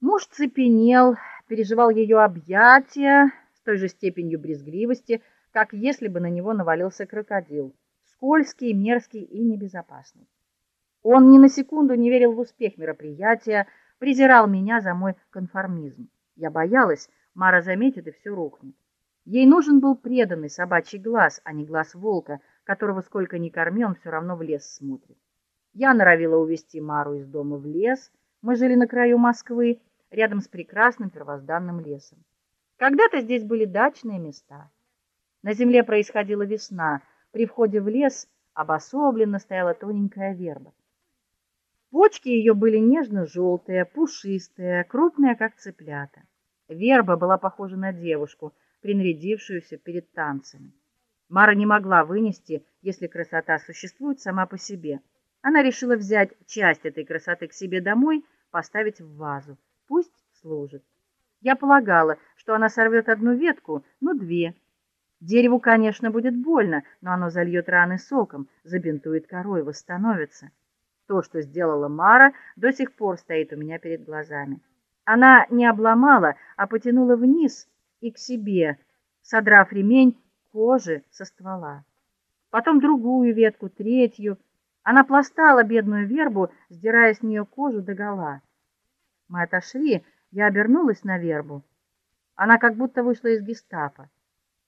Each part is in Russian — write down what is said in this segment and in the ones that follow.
Муж цепенел, переживал ее объятия с той же степенью брезгливости, как если бы на него навалился крокодил, скользкий, мерзкий и небезопасный. Он ни на секунду не верил в успех мероприятия, презирал меня за мой конформизм. Я боялась, Мара заметит и все рухнет. Ей нужен был преданный собачий глаз, а не глаз волка, которого сколько ни корми, он все равно в лес смотрит. Я норовила увести Мару из дома в лес. Мы жили на краю Москвы, рядом с прекрасным первозданным лесом. Когда-то здесь были дачные места. На земле происходила весна. При входе в лес обособленно стояла тоненькая верба. Почки ее были нежно желтые пушистые, крупные, как цыплята. Верба была похожа на девушку, принарядившуюся перед танцами. Мара не могла вынести, если красота существует сама по себе. Она решила взять часть этой красоты к себе домой, поставить в вазу. Служит. Я полагала, что она сорвет одну ветку, ну две. Дереву, конечно, будет больно, но оно зальет раны соком, забинтует корой, восстановится. То, что сделала Мара, до сих пор стоит у меня перед глазами. Она не обломала, а потянула вниз и к себе, содрав ремень кожи со ствола. Потом другую ветку, третью. Она пластала бедную вербу, сдирая с нее кожу догола. Мы отошли, я обернулась на вербу. Она как будто вышла из гестапо.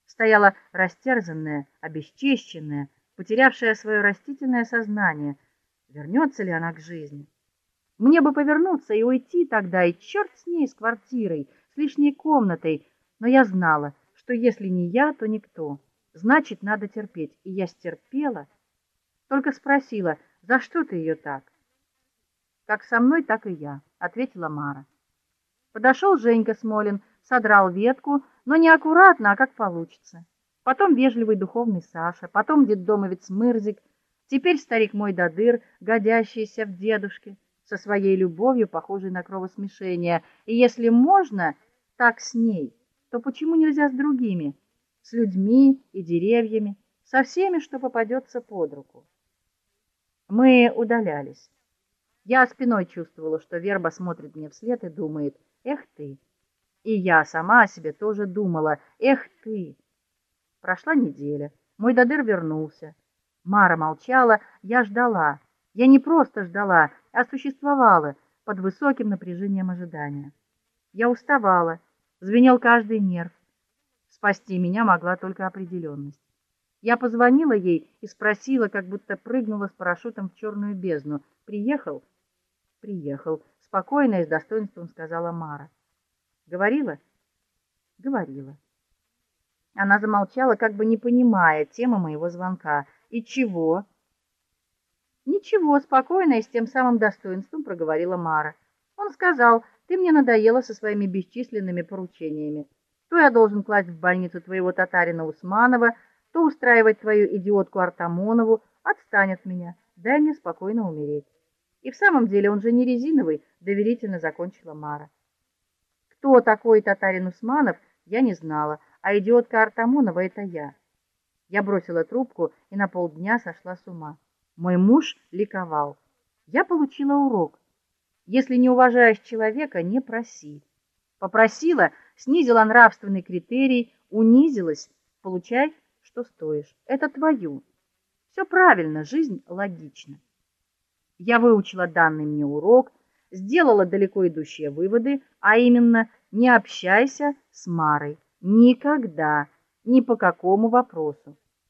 Стояла растерзанная, обесчещенная, потерявшая свое растительное сознание. Вернется ли она к жизни? Мне бы повернуться и уйти тогда, и черт с ней, с квартирой, с лишней комнатой, но я знала, что если не я, то никто. Значит, надо терпеть. И я стерпела, только спросила: "За что ты ее так?" "Как со мной, так и я", ответила Мара. Подошел Женька Смолин, содрал ветку, но не аккуратно, а как получится. Потом вежливый духовный Саша, потом детдомовец Мырзик, теперь старик мой Дадыр, годящийся в дедушке со своей любовью, похожей на кровосмешение. И если можно так с ней, то почему нельзя с другими, с людьми и деревьями, со всеми, что попадется под руку? Мы удалялись. Я спиной чувствовала, что верба смотрит мне вслед и думает: "Эх ты". И я сама о себе тоже думала: "Эх ты". Прошла неделя. Мой Дадыр вернулся. Мара молчала, я ждала. Я не просто ждала, а существовала под высоким напряжением ожидания. Я уставала, звенел каждый нерв. Спасти меня могла только определенность. Я позвонила ей и спросила, как будто прыгнула с парашютом в черную бездну: "Приехал?" "Приехал", спокойно и с достоинством сказала Мара. "Говорила?" "Говорила". Она замолчала, как бы не понимая темы моего звонка. "И чего?" Ничего, спокойно и с тем самым достоинством проговорила Мара. Он сказал: "Ты мне надоела со своими бесчисленными поручениями. То я должен класть в больницу твоего татарина Усманова, то устраивать твою идиотку Артамонову. Отстань от меня, дай мне спокойно умереть". И в самом деле он же не резиновый, доверительно закончила Мара. Кто такой татарин Усманов, я не знала, а идиотка Артамонова это я. Я бросила трубку и на полдня сошла с ума. Мой муж ликовал. Я получила урок. Если не уважаешь человека, не проси. Попросила, снизила нравственный критерий, унизилась, получай, что стоишь. Это твоё. Все правильно, жизнь логична. Я выучила данный мне урок, сделала далеко идущие выводы, а именно: не общайся с Марой никогда, ни по какому вопросу.